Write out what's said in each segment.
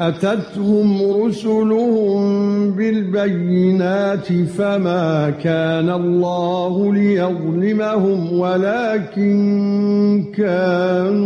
أتتهم رسلهم بالبينات فما كان الله ليظلمهم ولكن كانوا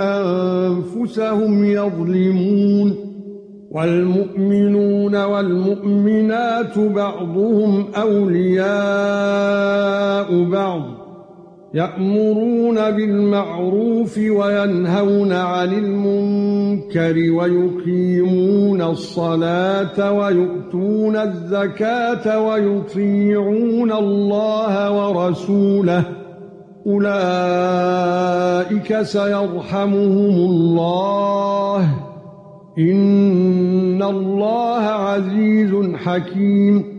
أنفسهم يظلمون والمؤمنون والمؤمنات بعضهم أولياء بعض يأمرون بالمعروف وينهون عن المنكر ويقيمون الصلاة ويؤتون الزكاة ويطيعون الله ورسوله. أولئك سيرحمهم الله. إن الله عزيز حكيم.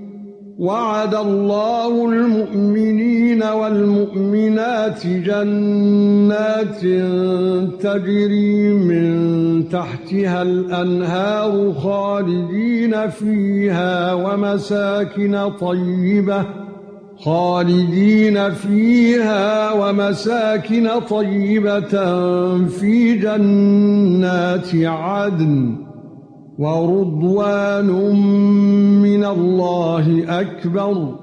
وعد الله المؤمنين والمؤمنات جنات تجري من تحتها الأنهار خالدين فيها ومساكن طيبة خالدين فيها ومساكن طيبة في جنات عدن ورضوان من الله أكبر